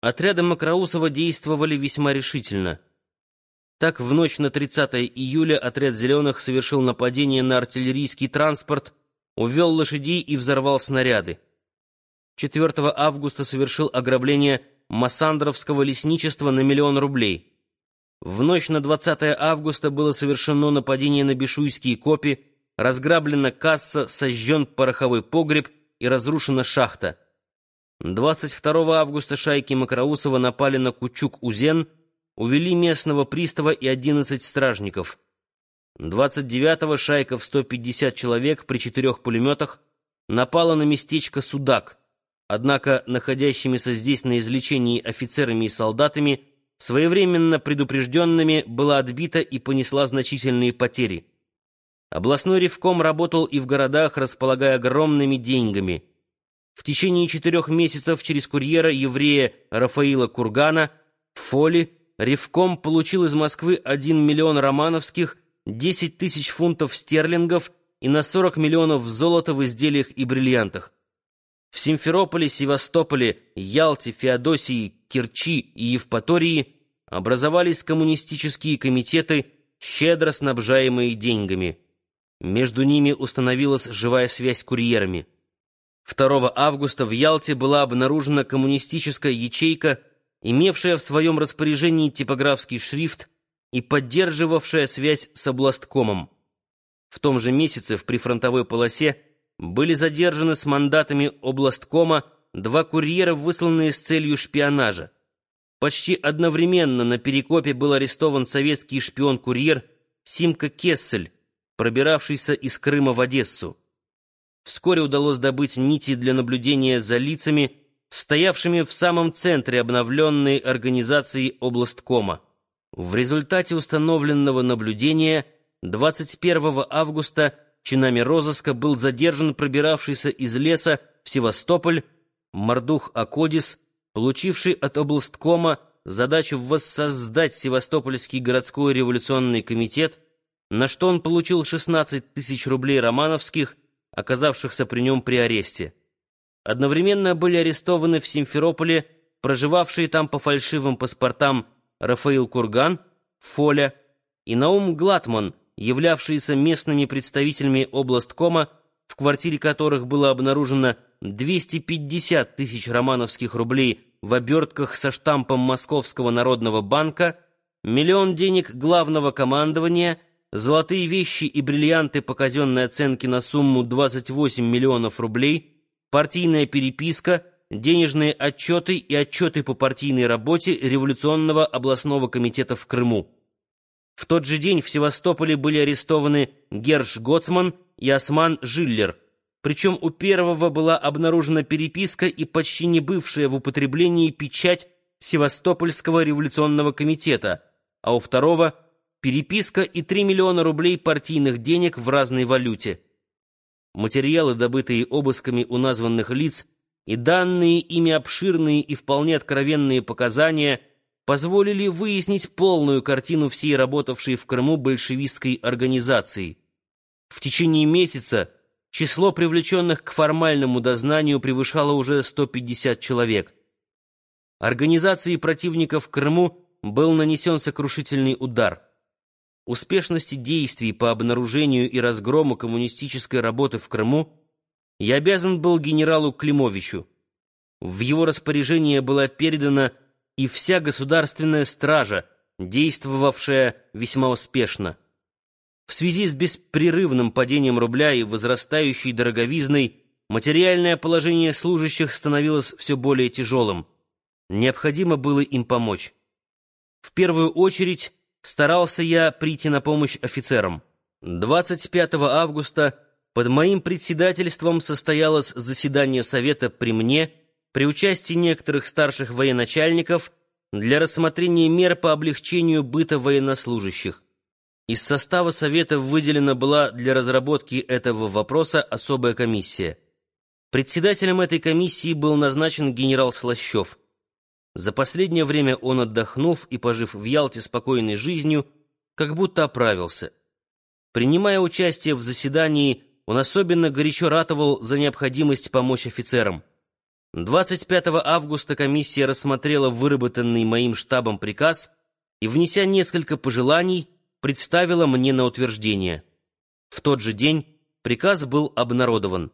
Отряды Макроусова действовали весьма решительно. Так, в ночь на 30 июля отряд «Зеленых» совершил нападение на артиллерийский транспорт, увел лошадей и взорвал снаряды. 4 августа совершил ограбление Массандровского лесничества на миллион рублей. В ночь на 20 августа было совершено нападение на Бешуйские копи, разграблена касса, сожжен пороховой погреб и разрушена шахта. 22 августа шайки Макроусова напали на Кучук-Узен, увели местного пристава и 11 стражников. 29-го шайка в 150 человек при четырех пулеметах напала на местечко Судак, однако находящимися здесь на излечении офицерами и солдатами, своевременно предупрежденными, была отбита и понесла значительные потери. Областной ревком работал и в городах, располагая огромными деньгами – в течение четырех месяцев через курьера еврея Рафаила Кургана Фоли Ревком получил из Москвы 1 миллион романовских, 10 тысяч фунтов стерлингов и на 40 миллионов золота в изделиях и бриллиантах. В Симферополе, Севастополе, Ялте, Феодосии, Керчи и Евпатории образовались коммунистические комитеты, щедро снабжаемые деньгами. Между ними установилась живая связь курьерами. 2 августа в Ялте была обнаружена коммунистическая ячейка, имевшая в своем распоряжении типографский шрифт и поддерживавшая связь с областкомом. В том же месяце в прифронтовой полосе были задержаны с мандатами областкома два курьера, высланные с целью шпионажа. Почти одновременно на Перекопе был арестован советский шпион-курьер Симка Кессель, пробиравшийся из Крыма в Одессу. Вскоре удалось добыть нити для наблюдения за лицами, стоявшими в самом центре обновленной организации областкома. В результате установленного наблюдения 21 августа чинами розыска был задержан пробиравшийся из леса в Севастополь Мордух Акодис, получивший от областкома задачу воссоздать Севастопольский городской революционный комитет, на что он получил 16 тысяч рублей романовских оказавшихся при нем при аресте. Одновременно были арестованы в Симферополе проживавшие там по фальшивым паспортам Рафаил Курган, Фоля и Наум Глатман, являвшиеся местными представителями областкома, в квартире которых было обнаружено 250 тысяч романовских рублей в обертках со штампом Московского народного банка, миллион денег главного командования — золотые вещи и бриллианты по казенной оценке на сумму 28 миллионов рублей, партийная переписка, денежные отчеты и отчеты по партийной работе Революционного областного комитета в Крыму. В тот же день в Севастополе были арестованы Герш Гоцман и Осман Жиллер, причем у первого была обнаружена переписка и почти не бывшая в употреблении печать Севастопольского революционного комитета, а у второго — переписка и 3 миллиона рублей партийных денег в разной валюте. Материалы, добытые обысками у названных лиц, и данные ими обширные и вполне откровенные показания позволили выяснить полную картину всей работавшей в Крыму большевистской организации. В течение месяца число привлеченных к формальному дознанию превышало уже 150 человек. Организации противников Крыму был нанесен сокрушительный удар – успешности действий по обнаружению и разгрому коммунистической работы в Крыму я обязан был генералу Климовичу. В его распоряжение была передана и вся государственная стража, действовавшая весьма успешно. В связи с беспрерывным падением рубля и возрастающей дороговизной материальное положение служащих становилось все более тяжелым. Необходимо было им помочь. В первую очередь старался я прийти на помощь офицерам. 25 августа под моим председательством состоялось заседание Совета при мне при участии некоторых старших военачальников для рассмотрения мер по облегчению быта военнослужащих. Из состава Совета выделена была для разработки этого вопроса особая комиссия. Председателем этой комиссии был назначен генерал Слащев. За последнее время он, отдохнув и пожив в Ялте спокойной жизнью, как будто оправился. Принимая участие в заседании, он особенно горячо ратовал за необходимость помочь офицерам. 25 августа комиссия рассмотрела выработанный моим штабом приказ и, внеся несколько пожеланий, представила мне на утверждение. В тот же день приказ был обнародован.